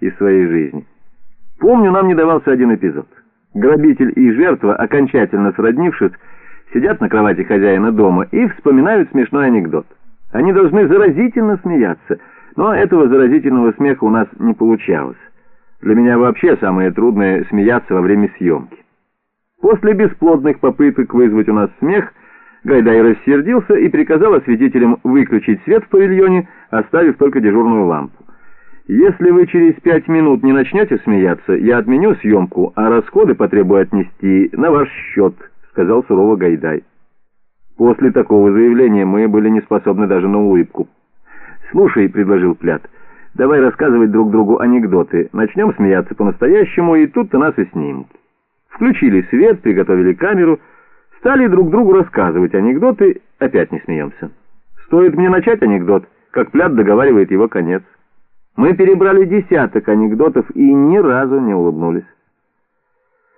из своей жизни. Помню, нам не давался один эпизод. Грабитель и жертва, окончательно сроднившись, сидят на кровати хозяина дома и вспоминают смешной анекдот. Они должны заразительно смеяться, но этого заразительного смеха у нас не получалось. Для меня вообще самое трудное — смеяться во время съемки. После бесплодных попыток вызвать у нас смех, Гайдай рассердился и приказал осветителям выключить свет в павильоне, оставив только дежурную лампу. «Если вы через пять минут не начнете смеяться, я отменю съемку, а расходы потребую отнести на ваш счет», — сказал сурово Гайдай. После такого заявления мы были не способны даже на улыбку. «Слушай», — предложил Плят, — «давай рассказывать друг другу анекдоты. Начнем смеяться по-настоящему, и тут-то нас и снимут». Включили свет, приготовили камеру, стали друг другу рассказывать анекдоты, опять не смеемся. Стоит мне начать анекдот, как Плят договаривает его конец. Мы перебрали десяток анекдотов и ни разу не улыбнулись.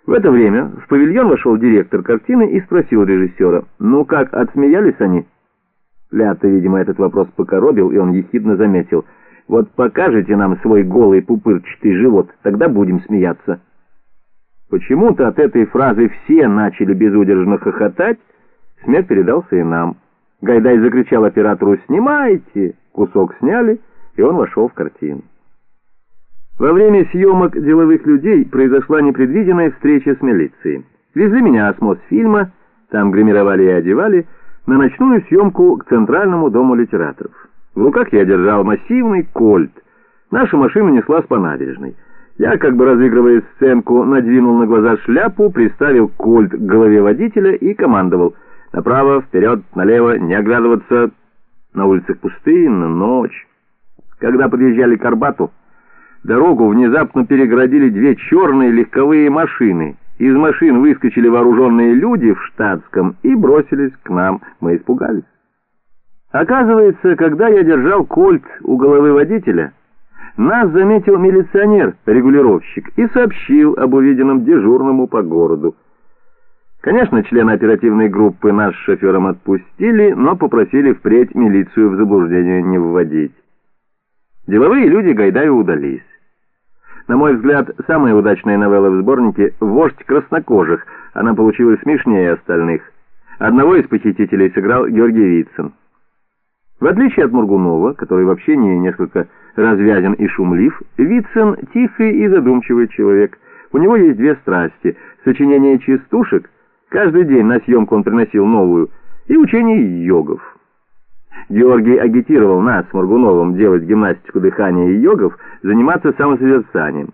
В это время в павильон вошел директор картины и спросил режиссера, «Ну как, отсмеялись они?» Лята, видимо, этот вопрос покоробил, и он ехидно заметил, «Вот покажете нам свой голый пупырчатый живот, тогда будем смеяться». Почему-то от этой фразы все начали безудержно хохотать, смех передался и нам. Гайдай закричал оператору «Снимайте!» Кусок сняли, и он вошел в картину. Во время съемок «Деловых людей» произошла непредвиденная встреча с милицией. Везли меня с Мосфильма, там гримировали и одевали, на ночную съемку к Центральному дому литераторов. В руках я держал массивный кольт. Наша машина неслась по набережной. Я, как бы разыгрывая сценку, надвинул на глаза шляпу, приставил кольт к голове водителя и командовал. Направо, вперед, налево, не оглядываться. На улицах пустынно, ночь. Когда подъезжали к Арбату, Дорогу внезапно перегородили две черные легковые машины. Из машин выскочили вооруженные люди в штатском и бросились к нам. Мы испугались. Оказывается, когда я держал кольт у головы водителя, нас заметил милиционер-регулировщик и сообщил об увиденном дежурному по городу. Конечно, члены оперативной группы нас с шофером отпустили, но попросили впредь милицию в заблуждение не вводить. Деловые люди Гайдаю удались. На мой взгляд, самая удачная новелла в сборнике «Вождь краснокожих». Она получилась смешнее остальных. Одного из похитителей сыграл Георгий Вицин. В отличие от Мургунова, который в общении несколько развязен и шумлив, Вицин — тихий и задумчивый человек. У него есть две страсти — сочинение частушек, каждый день на съемку он приносил новую, и учение йогов. Георгий агитировал нас с Моргуновым делать гимнастику дыхания и йогов, заниматься самосозерцанием.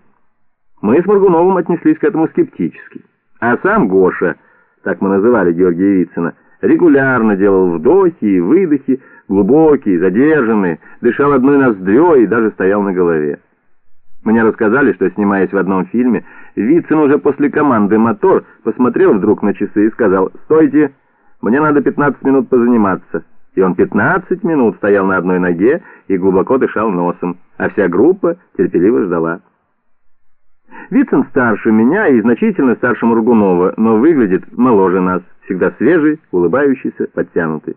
Мы с Моргуновым отнеслись к этому скептически. А сам Гоша, так мы называли Георгия Вицина, регулярно делал вдохи и выдохи, глубокие, задержанные, дышал одной ноздрёй и даже стоял на голове. Мне рассказали, что, снимаясь в одном фильме, Вицин уже после команды «Мотор» посмотрел вдруг на часы и сказал «Стойте, мне надо 15 минут позаниматься» и он 15 минут стоял на одной ноге и глубоко дышал носом, а вся группа терпеливо ждала. Вицин старше меня и значительно старше Мургунова, но выглядит моложе нас, всегда свежий, улыбающийся, подтянутый.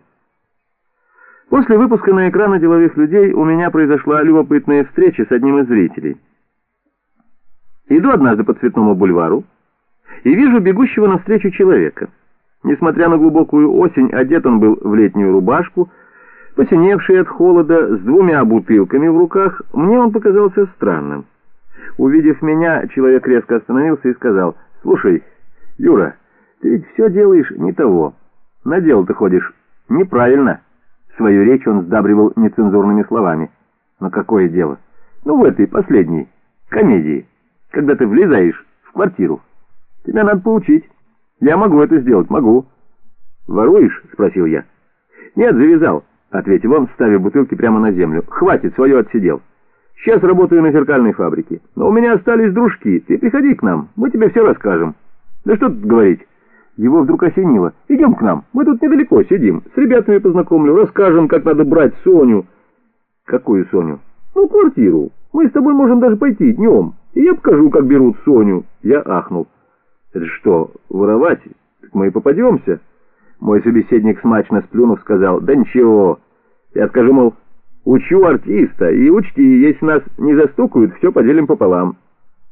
После выпуска на экраны деловых людей у меня произошла любопытная встреча с одним из зрителей. Иду однажды по Цветному бульвару и вижу бегущего навстречу человека — Несмотря на глубокую осень, одет он был в летнюю рубашку, посиневший от холода, с двумя бутылками в руках, мне он показался странным. Увидев меня, человек резко остановился и сказал, «Слушай, Юра, ты ведь все делаешь не того. На дело ты ходишь неправильно». Свою речь он сдабривал нецензурными словами. «Но какое дело? Ну, в этой последней комедии, когда ты влезаешь в квартиру. Тебя надо поучить». «Я могу это сделать, могу». «Воруешь?» — спросил я. «Нет, завязал», — ответил он, ставя бутылки прямо на землю. «Хватит, свое отсидел. Сейчас работаю на зеркальной фабрике. Но у меня остались дружки. Ты приходи к нам, мы тебе все расскажем». «Да что тут говорить?» Его вдруг осенило. «Идем к нам, мы тут недалеко сидим. С ребятами познакомлю, расскажем, как надо брать Соню». «Какую Соню?» «Ну, квартиру. Мы с тобой можем даже пойти днем. И я покажу, как берут Соню». Я ахнул. «Это что, воровать? Так мы и попадемся». Мой собеседник, смачно сплюнув, сказал, «Да ничего, я скажу, мол, Учу артиста, и учти, если нас не застукают, все поделим пополам.